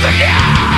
The here